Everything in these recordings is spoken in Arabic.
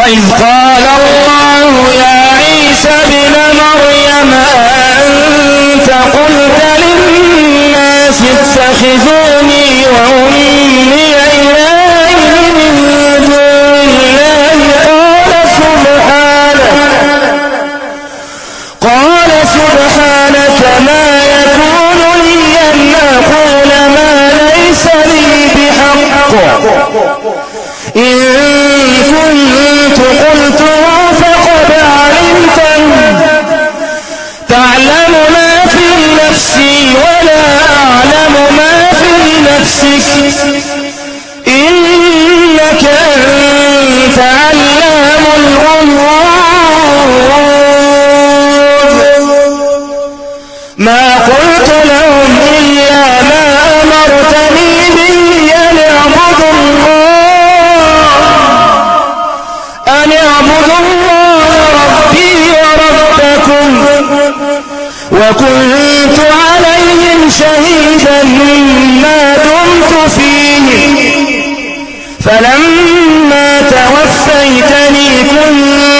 وإذ قال الله يا عيسى بن مريم أنت قلت للناس اتخذوني وأمي نفسي ولا أعلم ما في نفسك. إنك أنت علم وكنت عليهم شهيدا ما دمت فيهم فلما توفيتني كنت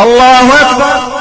الله أكبر.